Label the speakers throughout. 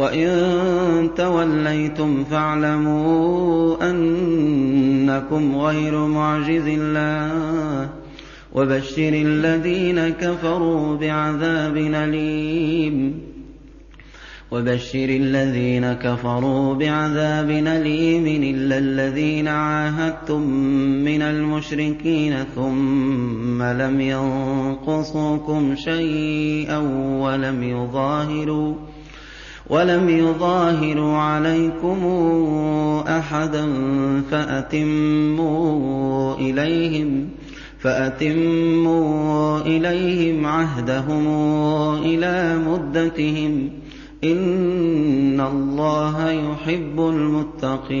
Speaker 1: وَإِن تَوَلَّيْتُمْ فَاعْلَمُوا أَنَّكُمْ غَيْرُ مُعْجِزِي اللَّهِ وَبَشِّرِ الَّذِينَ كَفَرُوا بِعَذَابٍ أَلِيمٍ وَبَشِّرِ الَّذِينَ كَفَرُوا بِعَذَابٍ أَلِيمٍ إِلَّا الَّذِينَ عَاهَدتُّم مِّنَ الْمُشْرِكِينَ ثُمَّ لَمْ يَنقُصُوكُمْ شَيْئًا وَلَمْ يُظَاهِرُوا وَلَمْ يُظَاهِرُوا عَلَيْكُمْ أَحَدًا فَأَتِمُّوا إِلَيْهِمْ فَأَتِمُّوا إِلَيْهِمْ عَهْدَهُمْ إِلَىٰ مُدَّتِهِمْ ۚ إِنَّ اللَّهَ يُحِبُّ الْمُتَّقِينَ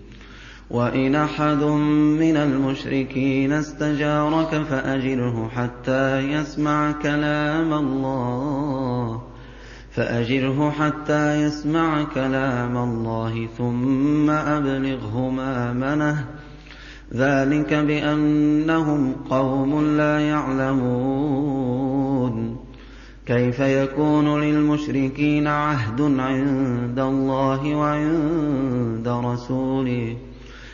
Speaker 1: وَإِنْ أَحَدٌ مِّنَ الْمُشْرِكِينَ اسْتَجَارَكَ فَأَجِرْهُ حَتَّىٰ يَسْمَعَ كَلَامَ اللَّهِ. فَأَجِرْهُ حَتَّىٰ يَسْمَعَ كَلَامَ اللَّهِ ثُمَّ أَبْلِغْهُ مَأْمَنَهُ ۚ ذَٰلِكَ بِأَنَّهُمْ قَوْمٌ لَّا يَعْلَمُونَ. كَيْفَ يَكُونُ لِلْمُشْرِكِينَ عَهْدٌ عِندَ اللَّهِ وَعِندَ رَسُولِهِ؟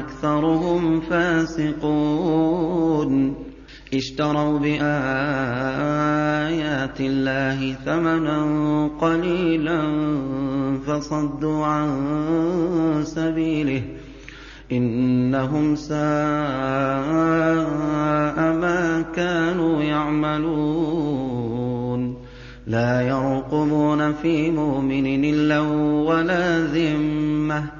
Speaker 1: وَأَكْثَرُهُمْ فَاسِقُونَ. اشْتَرَوْا بِآيَاتِ اللَّهِ ثَمَنًا قَلِيلًا فَصَدُّوا عَن سَبِيلِهِ ۚ. إِنَّهُمْ سَاءَ مَا كَانُوا يَعْمَلُونَ. لَا يَرْقُبُونَ فِي مُؤْمِنٍ إِلًّا وَلَا ذِمَّةً ۚ.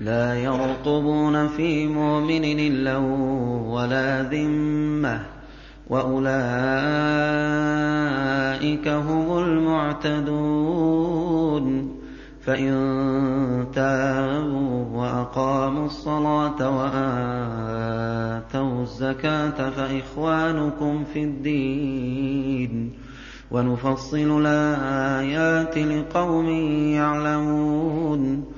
Speaker 1: لَا يَرْقُبُونَ فِي مُؤْمِنٍ إِلًّا وَلَا ذِمَّةً ۚ وَأُولَٰئِكَ هُمُ الْمُعْتَدُونَ فَإِن تَابُوا وَأَقَامُوا الصَّلَاةَ وَآتَوُا الزَّكَاةَ فَإِخْوَانُكُمْ فِي الدِّينِ ۗ وَنُفَصِّلُ الْآيَاتِ لِقَوْمٍ يَعْلَمُونَ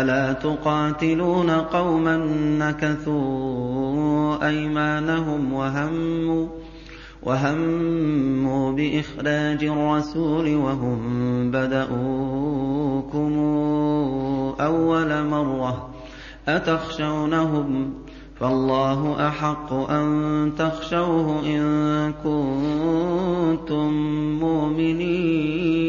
Speaker 1: أَلَا تُقَاتِلُونَ قَوْمًا نَّكَثُوا أَيْمَانَهُمْ وَهَمُّوا وَهَمُّوا بِإِخْرَاجِ الرَّسُولِ وَهُم بَدَءُوكُمْ أَوَّلَ مَرَّةٍ ۚ أَتَخْشَوْنَهُمْ ۚ فَاللَّهُ أَحَقُّ أَن تَخْشَوْهُ إِن كُنتُم مُّؤْمِنِينَ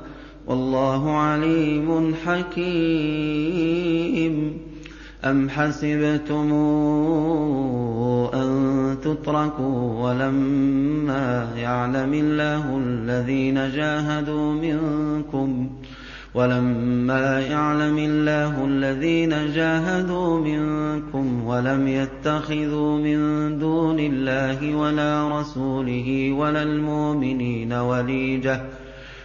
Speaker 1: والله عليم حكيم. أَمْ حَسِبْتُمْ أَن تُتْرَكُوا وَلَمَّا يَعْلَمِ اللَّهُ الَّذِينَ جَاهَدُوا مِنكُمْ ولما يعلم الله الذين جاهدوا منكم ولم يتخذوا من دون الله ولا رسوله ولا المؤمنين وليجة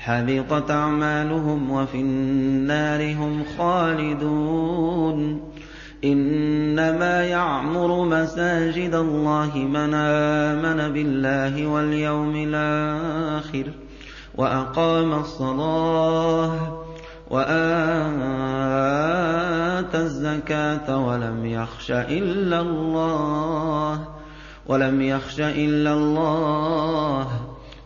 Speaker 1: حَبِطَتْ أَعْمَالُهُمْ وَفِي النَّارِ هُمْ خَالِدُونَ. إِنَّمَا يَعْمُرُ مَسَاجِدَ اللَّهِ مَنْ آمَنَ بِاللَّهِ وَالْيَوْمِ الْآخِرِ وَأَقَامَ الصَّلَاةَ وَآتَى الزَّكَاةَ وَلَمْ يَخْشَ إِلَّا اللَّهَ. وَلَمْ يَخْشَ إِلَّا اللَّهَ.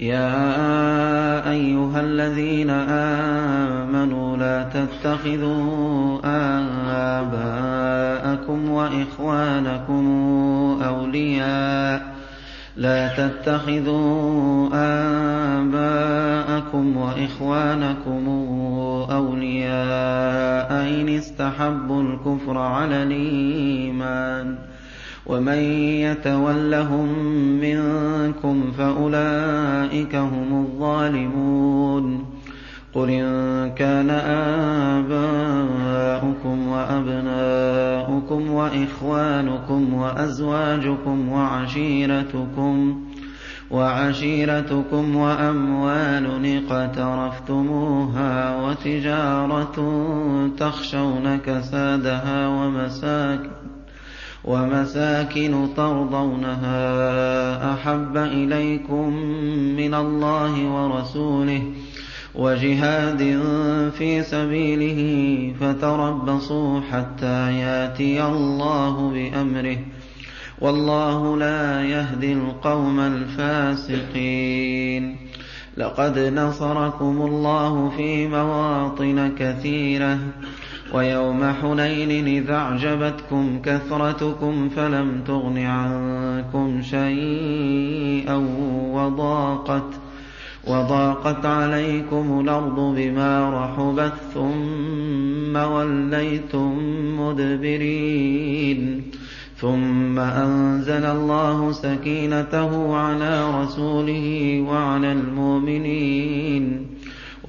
Speaker 1: يَا أَيُّهَا الَّذِينَ آمَنُوا لَا تَتَّخِذُوا آبَاءَكُمْ وَإِخْوَانَكُمْ أَوْلِيَاءَ. لا تتخذوا آباءكم وإخوانكم أولياء إن استحبوا الكفر على الإيمان. ومن يتولهم منكم فأولئك هم الظالمون. قل إن كان آباؤكم وأبناؤكم وإخوانكم وأزواجكم وعشيرتكم وعشيرتكم وأموال اقترفتموها وتجارة تخشون كسادها ومساكن ومساكن ترضونها أحب إليكم من الله ورسوله وجهاد في سبيله فتربصوا حتى ياتي الله بأمره والله لا يهدي القوم الفاسقين لقد نصركم الله في مواطن كثيرة ويوم حنين إذا أعجبتكم كثرتكم فلم تغن عنكم شيئا وضاقت وضاقت عليكم الأرض بما رحبت ثم وليتم مدبرين ثم أنزل الله سكينته على رسوله وعلى المؤمنين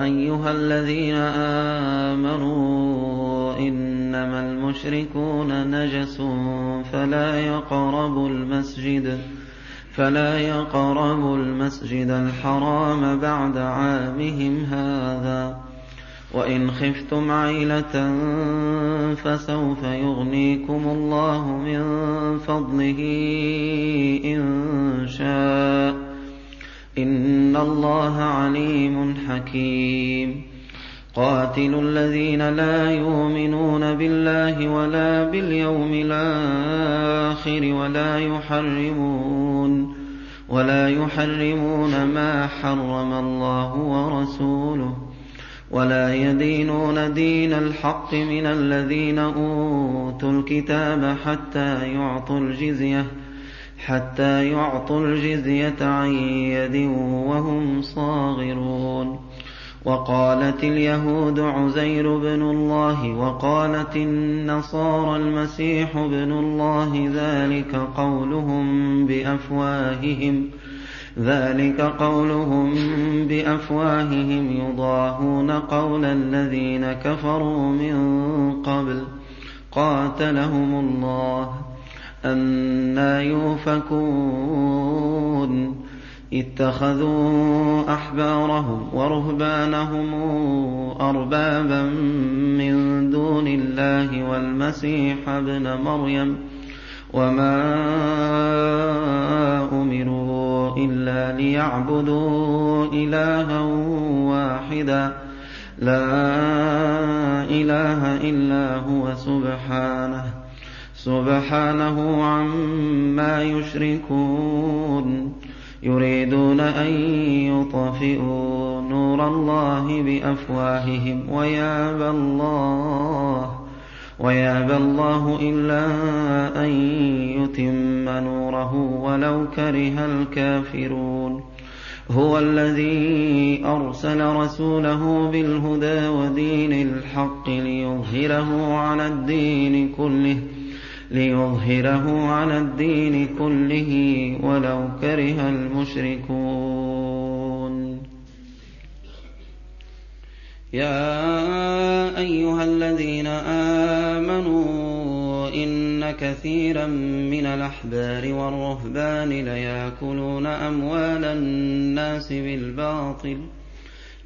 Speaker 1: أيها الذين آمنوا إنما المشركون نجس فلا يقربوا المسجد فلا يقربوا المسجد الحرام بعد عامهم هذا. وإن خفتم عيلة فسوف يغنيكم الله من فضله إن شاء. الله عليم حكيم. قاتلوا الذين لا يؤمنون بالله ولا باليوم الآخر ولا يحرمون ولا يحرمون ما حرم الله ورسوله ولا يدينون دين الحق من الذين أوتوا الكتاب حتى يعطوا الجزية حتى يعطوا الجزية عن يد وهم صاغرون. وقالت اليهود عزير بن الله وقالت النصارى المسيح بن الله ذلك قولهم بأفواههم ذلك قولهم بأفواههم يضاهون قول الذين كفروا من قبل. قاتلهم الله. أنا يؤفكون اتخذوا أحبارهم ورهبانهم أربابا من دون الله والمسيح ابن مريم وما أمروا إلا ليعبدوا إلها واحدا لا إله إلا هو سبحانه سبحانه عما يشركون يريدون أن يطفئوا نور الله بأفواههم ويابى الله ويابى الله إلا أن يتم نوره ولو كره الكافرون. هو الذي أرسل رسوله بالهدى ودين الحق ليظهره على الدين كله. ليظهره على الدين كله ولو كره المشركون. يا أيها الذين آمنوا إن كثيرا من الأحبار والرهبان ليأكلون أموال الناس بالباطل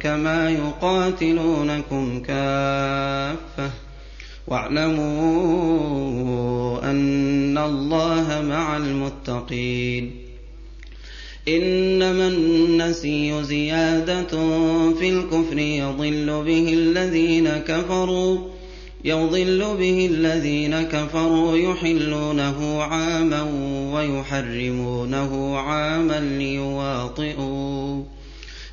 Speaker 1: كما يقاتلونكم كافة. واعلموا أن الله مع المتقين. إنما النسي زيادة في الكفر يضل به الذين كفروا يضل به الذين كفروا يحلونه عاما ويحرمونه عاما ليواطئوا.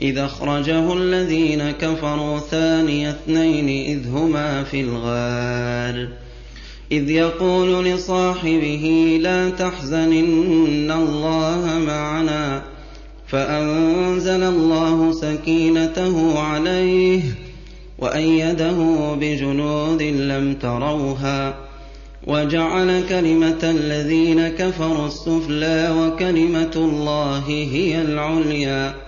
Speaker 1: إذا أخرجه الذين كفروا ثاني اثنين إذ هما في الغار. إذ يقول لصاحبه لا تحزن إن الله معنا. فأنزل الله سكينته عليه وأيده بجنود لم تروها. وجعل كلمة الذين كفروا السفلى وكلمة الله هي العليا.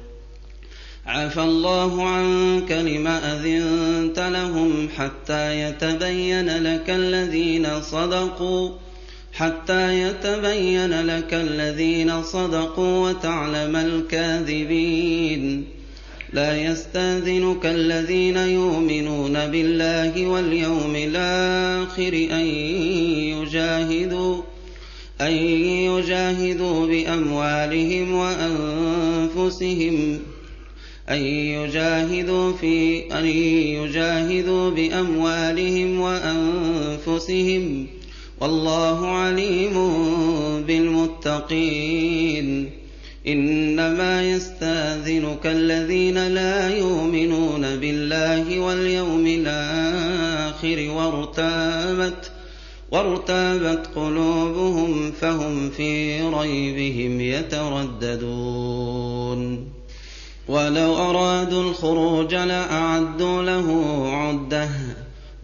Speaker 1: عفى الله عنك لما أذنت لهم حتى يتبين لك الذين صدقوا حتى يتبين لك الذين صدقوا وتعلم الكاذبين. لا يستأذنك الذين يؤمنون بالله واليوم الآخر أن يجاهدوا أن يجاهدوا بأموالهم وأنفسهم. أن يجاهدوا في أن يجاهدوا بأموالهم وأنفسهم والله عليم بالمتقين. إنما يستأذنك الذين لا يؤمنون بالله واليوم الآخر وارتابت وارتابت قلوبهم فهم في ريبهم يترددون. ولو أرادوا الخروج لأعدوا له عدة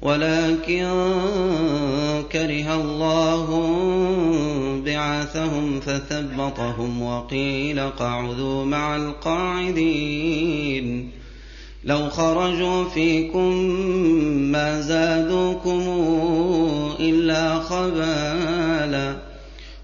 Speaker 1: ولكن كره الله بعاثهم فثبطهم وقيل اقعدوا مع القاعدين. لو خرجوا فيكم ما زادوكم إلا خبالا.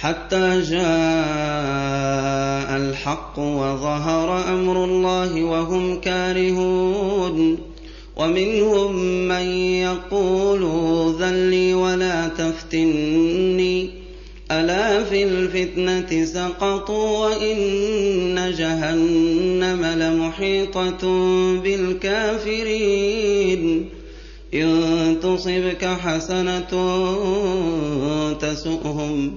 Speaker 1: حتى جاء الحق وظهر أمر الله وهم كارهون. ومنهم من يقول ذلي ولا تفتني. ألا في الفتنة سقطوا وإن جهنم لمحيطة بالكافرين. إن تصبك حسنة تسؤهم.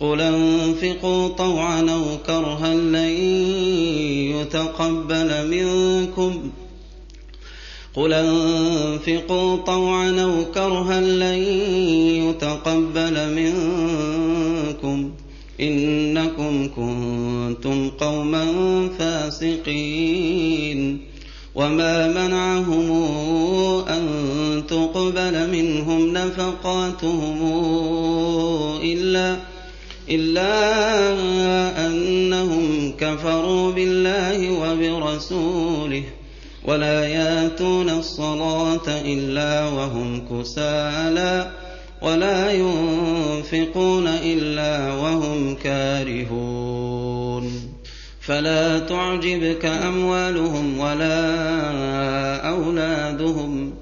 Speaker 1: قل انفقوا طوعا أو كرها لن يتقبل منكم. قل انفقوا طوعا أو كرها لن يتقبل منكم. إنكم كنتم قوما فاسقين. وما منعهم تقبل منهم نفقاتهم إلا إلا أنهم كفروا بالله وبرسوله ولا ياتون الصلاة إلا وهم كسالى ولا ينفقون إلا وهم كارهون فلا تعجبك أموالهم ولا أولادهم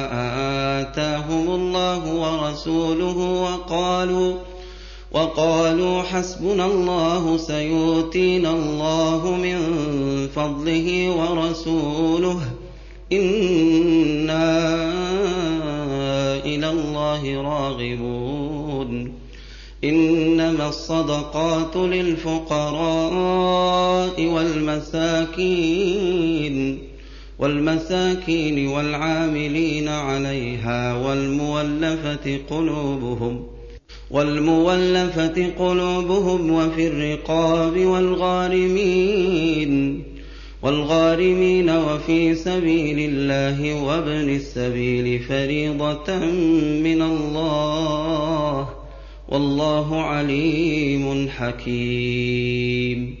Speaker 1: آتاهم الله ورسوله وقالوا وقالوا حسبنا الله سيؤتينا الله من فضله ورسوله إنا إلى الله راغبون إنما الصدقات للفقراء والمساكين والمساكين والعاملين عليها والمولفة قلوبهم والمولفة قلوبهم وفي الرقاب والغارمين والغارمين وفي سبيل الله وابن السبيل فريضة من الله والله عليم حكيم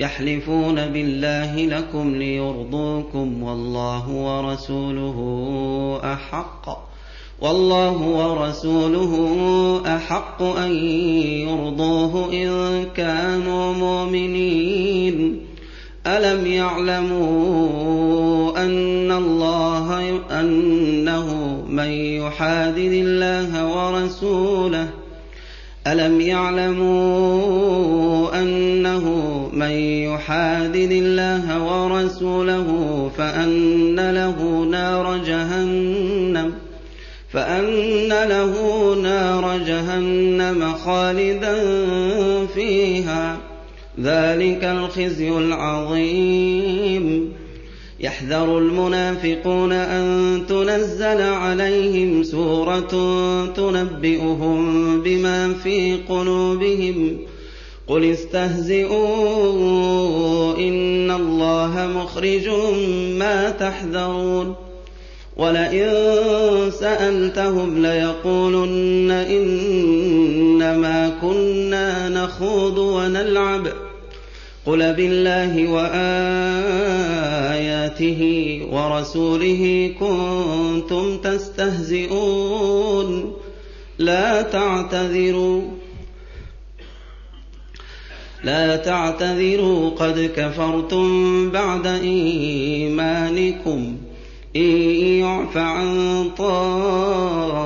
Speaker 1: يحلفون بالله لكم ليرضوكم والله ورسوله أحق والله ورسوله أحق أن يرضوه إن كانوا مؤمنين. ألم يعلموا أن الله أنه من يحادد الله ورسوله؟ ألم يعلموا أنه من يحادد الله ورسوله فأن له نار جهنم خالدا فيها. ذلك الخزي العظيم. يحذر المنافقون أن تنزل عليهم سورة تنبئهم بما في قلوبهم قل استهزئوا إن الله مخرج ما تحذرون ولئن سألتهم ليقولن إنما كنا نخوض ونلعب قل بالله وآياته ورسوله كنتم تستهزئون لا تعتذروا لا تعتذروا قد كفرتم بعد إيمانكم إن يعف عن طائفة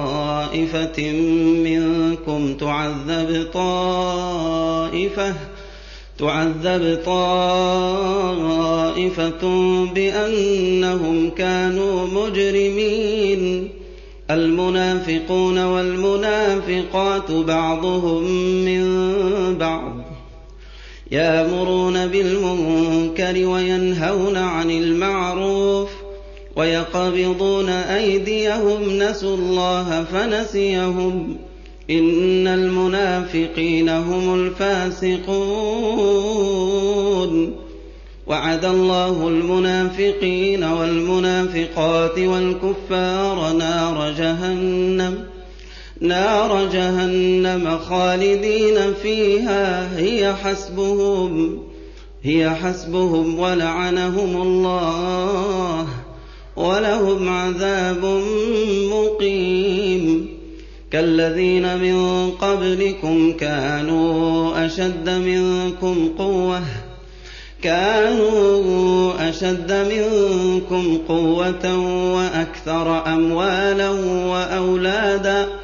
Speaker 1: منكم تعذب طائفة بأنهم كانوا مجرمين المنافقون والمنافقات بعضهم من بعض يامرون بالمنكر وينهون عن المعروف ويقبضون أيديهم نسوا الله فنسيهم إن المنافقين هم الفاسقون وعد الله المنافقين والمنافقات والكفار نار جهنم نار جهنم خالدين فيها هي حسبهم هي حسبهم ولعنهم الله ولهم عذاب مقيم. كالذين من قبلكم كانوا أشد منكم قوة كانوا أشد منكم قوة وأكثر أموالا وأولادا.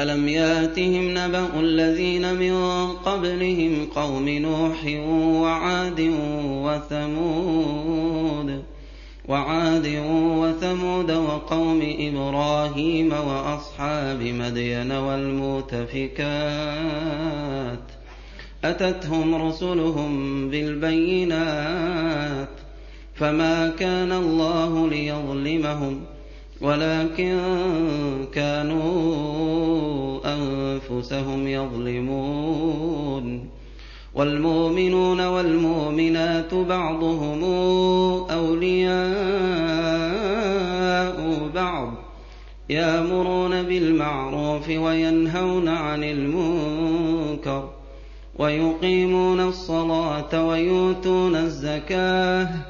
Speaker 1: ألم ياتهم نبأ الذين من قبلهم قوم نوح وعاد وثمود وعاد وثمود وقوم إبراهيم وأصحاب مدين والمؤتفكات أتتهم رسلهم بالبينات فما كان الله ليظلمهم ولكن كانوا أنفسهم يظلمون والمؤمنون والمؤمنات بعضهم أولياء بعض يأمرون بالمعروف وينهون عن المنكر ويقيمون الصلاة ويؤتون الزكاة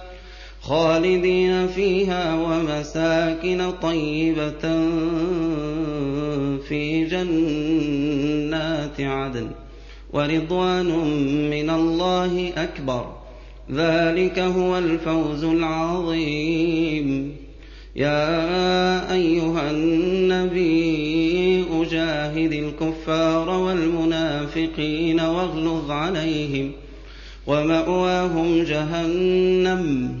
Speaker 1: خالدين فيها ومساكن طيبة في جنات عدن ورضوان من الله أكبر. ذلك هو الفوز العظيم. يا أيها النبي أجاهد الكفار والمنافقين واغلظ عليهم ومأواهم جهنم.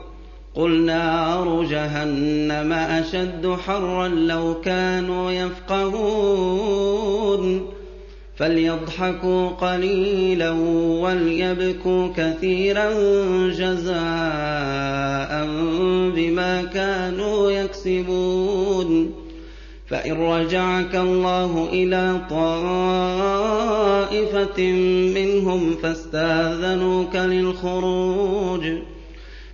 Speaker 1: قُلْ نَارُ جَهَنَّمَ أَشَدُّ حَرًّا لَّوْ كَانُوا يَفْقَهُونَ فَلْيَضْحَكُوا قَلِيلًا وَلْيَبْكُوا كَثِيرًا جَزَاءً بِمَا كَانُوا يَكْسِبُونَ فَإِن رَّجَعَكَ اللَّهُ إِلَىٰ طَائِفَةٍ مِّنْهُمْ فَاسْتَأْذَنُوكَ لِلْخُرُوجِ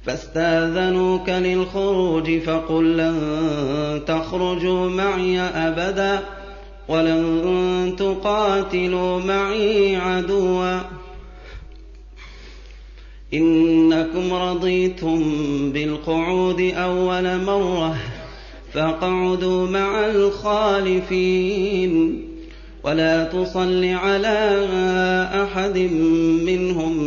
Speaker 1: فاستأذنوك للخروج فقل لن تخرجوا معي أبدا ولن تقاتلوا معي عدوا. إنكم رضيتم بالقعود أول مرة فاقعدوا مع الخالفين. ولا تصل على أحد منهم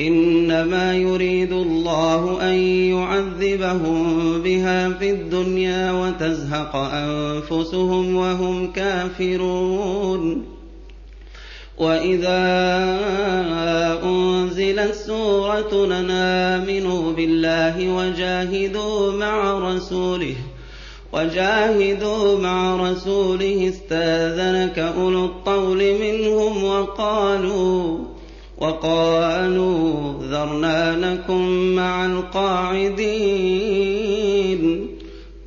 Speaker 1: إنما يريد الله أن يعذبهم بها في الدنيا وتزهق أنفسهم وهم كافرون. وإذا أنزلت سورة آمنوا بالله وجاهدوا مع رسوله وجاهدوا مع رسوله استأذنك أولو الطول منهم وقالوا وقالوا ذرنا نكن مع القاعدين.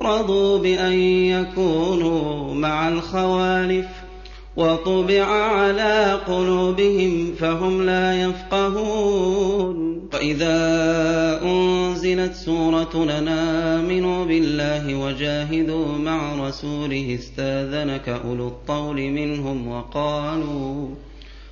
Speaker 1: رضوا بأن يكونوا مع الخوالف. وطبع على قلوبهم فهم لا يفقهون. وإذا أنزلت سورة لنا آمنوا بالله وجاهدوا مع رسوله استاذنك أولو الطول منهم وقالوا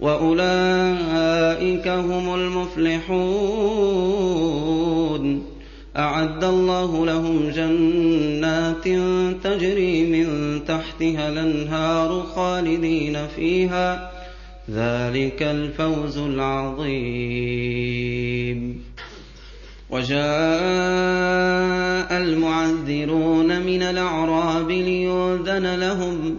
Speaker 1: وأولئك هم المفلحون. أعد الله لهم جنات تجري من تحتها الأنهار خالدين فيها. ذلك الفوز العظيم. وجاء المعذرون من الأعراب ليؤذن لهم.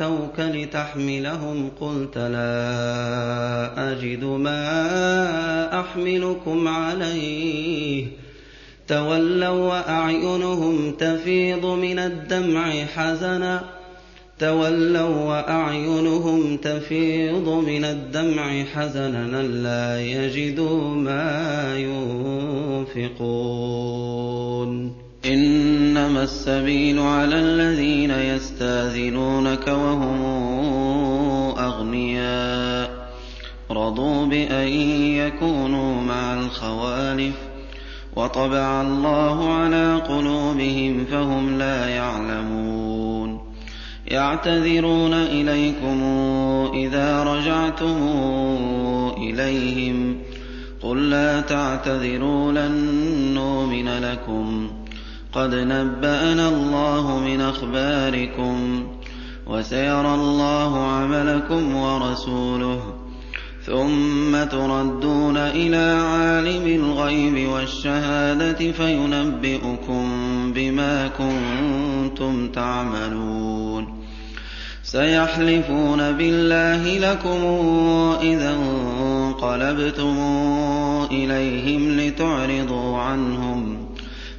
Speaker 1: أتوك لتحملهم قلت لا أجد ما أحملكم عليه. تولوا وأعينهم تفيض من الدمع حزنا. تولوا وأعينهم تفيض من الدمع حزنا. لا يجدوا ما ينفقون. إنما السبيل على الذين يستاذنونك وهم أغنياء رضوا بأن يكونوا مع الخوالف وطبع الله على قلوبهم فهم لا يعلمون يعتذرون إليكم إذا رجعتم إليهم قل لا تعتذروا لن نؤمن لكم قد نبأنا الله من أخباركم وسيرى الله عملكم ورسوله ثم تردون إلى عالم الغيب والشهادة فينبئكم بما كنتم تعملون سيحلفون بالله لكم إذا انقلبتم إليهم لتعرضوا عنهم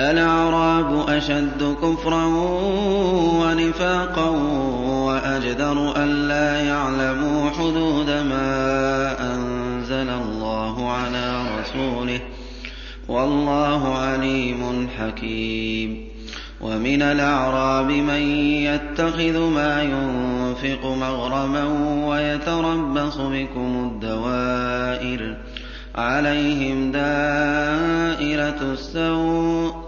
Speaker 1: الأعراب أشد كفرا ونفاقا وأجدر ألا يعلموا حدود ما أنزل الله على رسوله. والله عليم حكيم. ومن الأعراب من يتخذ ما ينفق مغرما ويتربص بكم الدوائر. عليهم دائرة السوء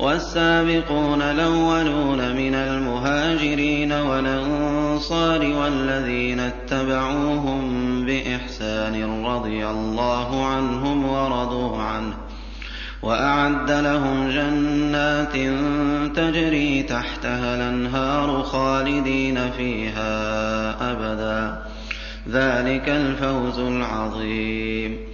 Speaker 1: وَالسَّابِقُونَ الْأَوَّلُونَ مِنَ الْمُهَاجِرِينَ وَالْأَنصَارِ وَالَّذِينَ اتَّبَعُوهُم بِإِحْسَانٍ رَّضِيَ اللَّهُ عَنْهُمْ وَرَضُوا عَنْهُ وَأَعَدَّ لَهُمْ جَنَّاتٍ تَجْرِي تَحْتَهَا الْأَنْهَارُ خَالِدِينَ فِيهَا أَبَدًا ۚ. ذَٰلِكَ الْفَوْزُ الْعَظِيمُ.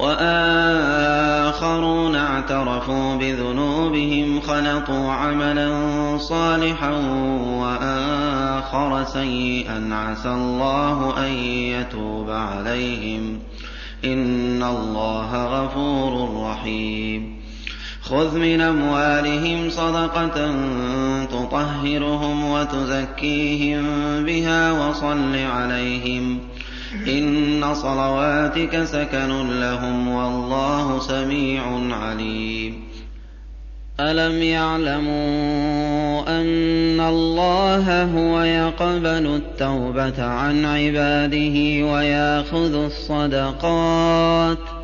Speaker 1: وَآخَرُونَ اعْتَرَفُوا بِذُنُوبِهِمْ خَلَطُوا عَمَلًا صَالِحًا وَآخَرَ سَيِّئًا. عَسَى اللَّهُ أَن يَتُوبَ عَلَيْهِمْ ۚ. إِنَّ اللَّهَ غَفُورٌ رَّحِيمٌ. خُذْ مِنْ أَمْوَالِهِمْ صَدَقَةً تُطَهِّرُهُمْ وَتُزَكِّيهِم بِهَا وَصَلِّ عَلَيْهِمْ. إِنَّ صَلَوَاتِكَ سَكَنٌ لَّهُمْ ۗ وَاللَّهُ سَمِيعٌ عَلِيمٌ أَلَمْ يَعْلَمُوا أَنَّ اللَّهَ هُوَ يَقْبَلُ التَّوْبَةَ عَنْ عِبَادِهِ وَيَأْخُذُ الصَّدَقَاتِ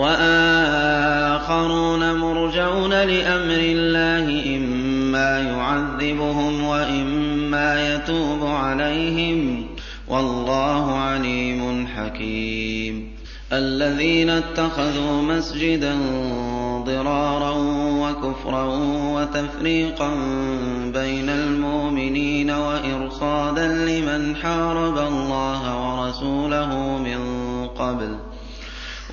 Speaker 1: وَآخَرُونَ مُرْجَوْنَ لِأَمْرِ اللَّهِ إِمَّا يُعَذِّبُهُمْ وَإِمَّا يَتُوبُ عَلَيْهِمْ ۗ. وَاللَّهُ عَلِيمٌ حَكِيمٌ. الَّذِينَ اتَّخَذُوا مَسْجِدًا ضِرَارًا وَكُفْرًا وَتَفْرِيقًا بَيْنَ الْمُؤْمِنِينَ وَإِرْصَادًا لِّمَنْ حَارَبَ اللَّهَ وَرَسُولَهُ مِن قَبْلُ ۚ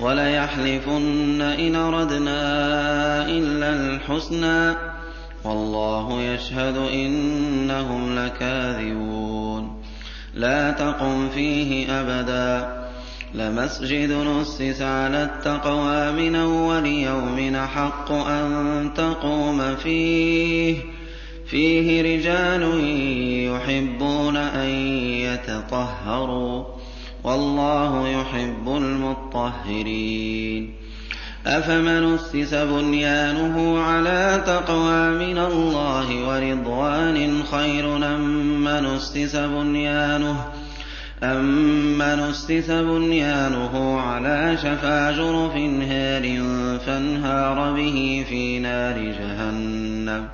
Speaker 1: وَلَيَحْلِفُنَّ إِنْ أَرَدْنَا إِلَّا الْحُسْنَىٰ ۖ وَاللَّهُ يَشْهَدُ إِنَّهُمْ لَكَاذِبُونَ. لَا تَقُمْ فِيهِ أَبَدًا ۚ. لَّمَسْجِدٌ أُسِّسَ عَلَى التَّقْوَىٰ مِنْ أَوَّلِ يَوْمٍ أَحَقُّ أَن تَقُومَ فِيهِ ۚ. فِيهِ رِجَالٌ يُحِبُّونَ أَن يَتَطَهَّرُوا ۚ. وَاللَّهُ يُحِبُّ الْمُطَّهِّرِينَ. أَفَمَنْ أُسِّسَ بُنْيَانُهُ عَلَىٰ تَقْوَىٰ مِنَ اللَّهِ وَرِضْوَانٍ خَيْرٌ أَمَّنْ أُسِّسَ بُنْيَانُهُ عَلَىٰ شَفَا جُرُفٍ هَارٍ فَانْهَارَ بِهِ فِي نَارِ جَهَنَّمَ ۗ؟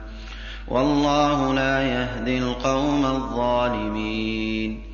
Speaker 1: وَاللَّهُ لَا يَهْدِي الْقَوْمَ الظَّالِمِينَ.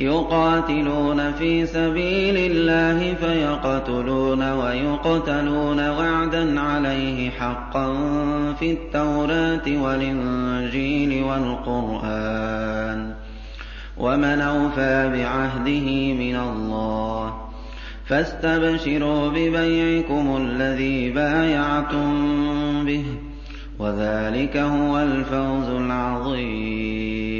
Speaker 1: يُقَاتِلُونَ فِي سَبِيلِ اللَّهِ فَيَقْتُلُونَ وَيُقْتَلُونَ وَعْدًا عَلَيْهِ حَقًّا فِي التَّوْرَاةِ وَالْإِنجِيلِ وَالْقُرْآنِ ۚ. وَمَنْ أَوْفَىٰ بِعَهْدِهِ مِنَ اللَّهِ ۚ فَاسْتَبْشِرُوا بِبَيْعِكُمُ الَّذِي بَايَعْتُم بِهِ ۚ وَذَٰلِكَ هُوَ الْفَوْزُ الْعَظِيمُ.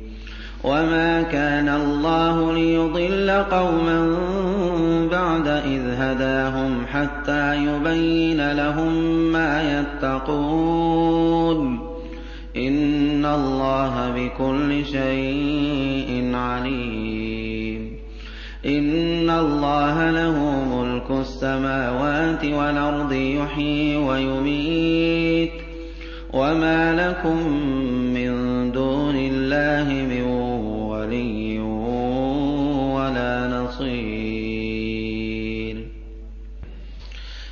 Speaker 1: وما كان الله ليضل قوما بعد إذ هداهم حتى يبين لهم ما يتقون إن الله بكل شيء عليم إن الله له ملك السماوات والأرض يحيي ويميت وما لكم من دون الله من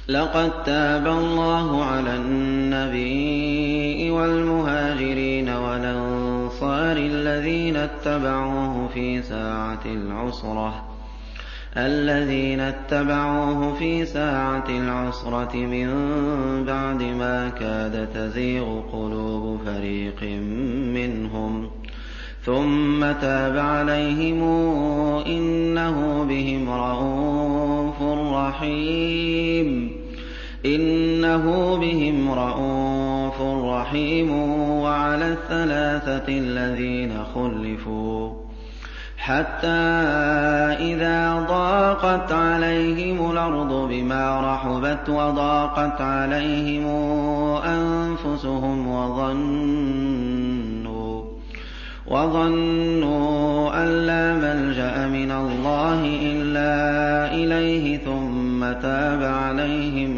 Speaker 1: لقد تاب الله على النبي والمهاجرين والأنصار الذين اتبعوه في ساعة العسرة من بعد ما كاد تزيغ قلوب فريق منهم. ثم تاب عليهم إنه بهم رءوف رحيم. إنه بهم رءوف رحيم وعلى الثلاثة الذين خلفوا. حتى إذا ضاقت عليهم الأرض بما رحبت وضاقت عليهم أنفسهم وظنوا وظنوا أن لا ملجأ من الله إلا إليه ثم تاب عليهم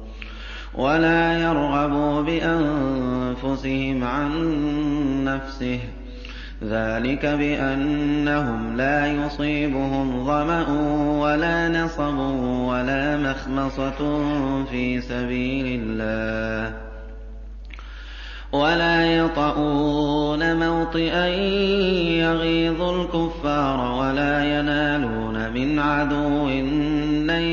Speaker 1: ولا يرغبوا بأنفسهم عن نفسه. ذلك بأنهم لا يصيبهم ظمأ ولا نصب ولا مخمصة في سبيل الله. ولا يطؤون موطئا يغيظ الكفار ولا ينالون من عدو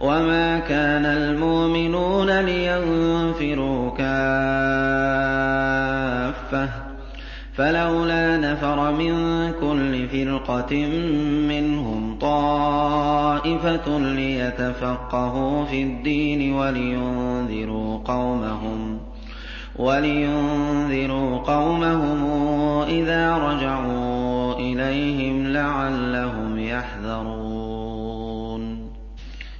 Speaker 1: وما كان المؤمنون لينفروا كافة فلولا نفر من كل فرقة منهم طائفة ليتفقهوا في الدين ولينذروا قومهم إذا رجعوا إليهم لعلهم يحذرون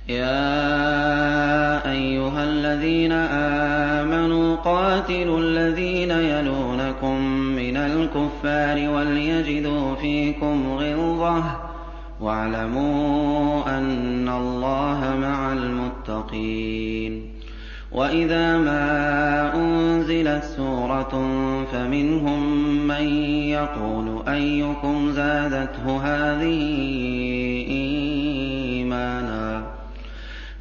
Speaker 1: يا أيها الذين آمنوا قاتلوا الذين يلونكم من الكفار وليجدوا فيكم غلظة واعلموا أن الله مع المتقين. وَإِذَا مَا أُنزِلَتْ سُورَةٌ فَمِنْهُم مَّن يَقُولُ أَيُّكُمْ زَادَتْهُ هَٰذِهِ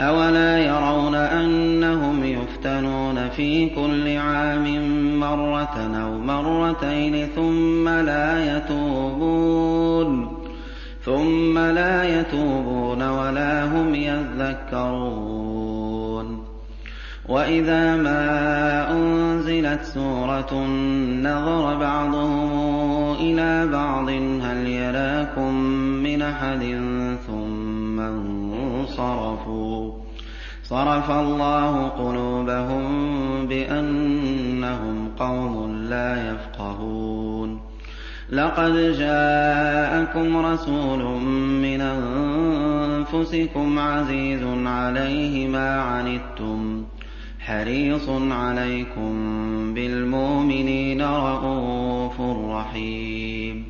Speaker 1: أَوَلَا يَرَوْنَ أَنَّهُمْ يُفْتَنُونَ فِي كُلِّ عَامٍ مَّرَّةً أَوْ مَرَّتَيْنِ ثُمَّ لَا يَتُوبُونَ ثُمَّ لَا يَتُوبُونَ وَلَا هُمْ يَذَّكَّرُونَ وَإِذَا مَا أُنزِلَتْ سُورَةٌ نَّظَرَ بَعْضُهُمْ إِلَىٰ بَعْضٍ هَلْ يَرَاكُم مِّنْ أَحَدٍ ثُمَّ انصَرَفُوا ۚ صَرَفَ اللَّهُ قُلُوبَهُم بِأَنَّهُمْ قَوْمٌ لَّا يَفْقَهُونَ. لَقَدْ جَاءَكُمْ رَسُولٌ مِّنْ أَنفُسِكُمْ عَزِيزٌ عَلَيْهِ مَا عَنِتُّمْ. حَرِيصٌ عَلَيْكُم بِالْمُؤْمِنِينَ رَءُوفٌ رَّحِيمٌ.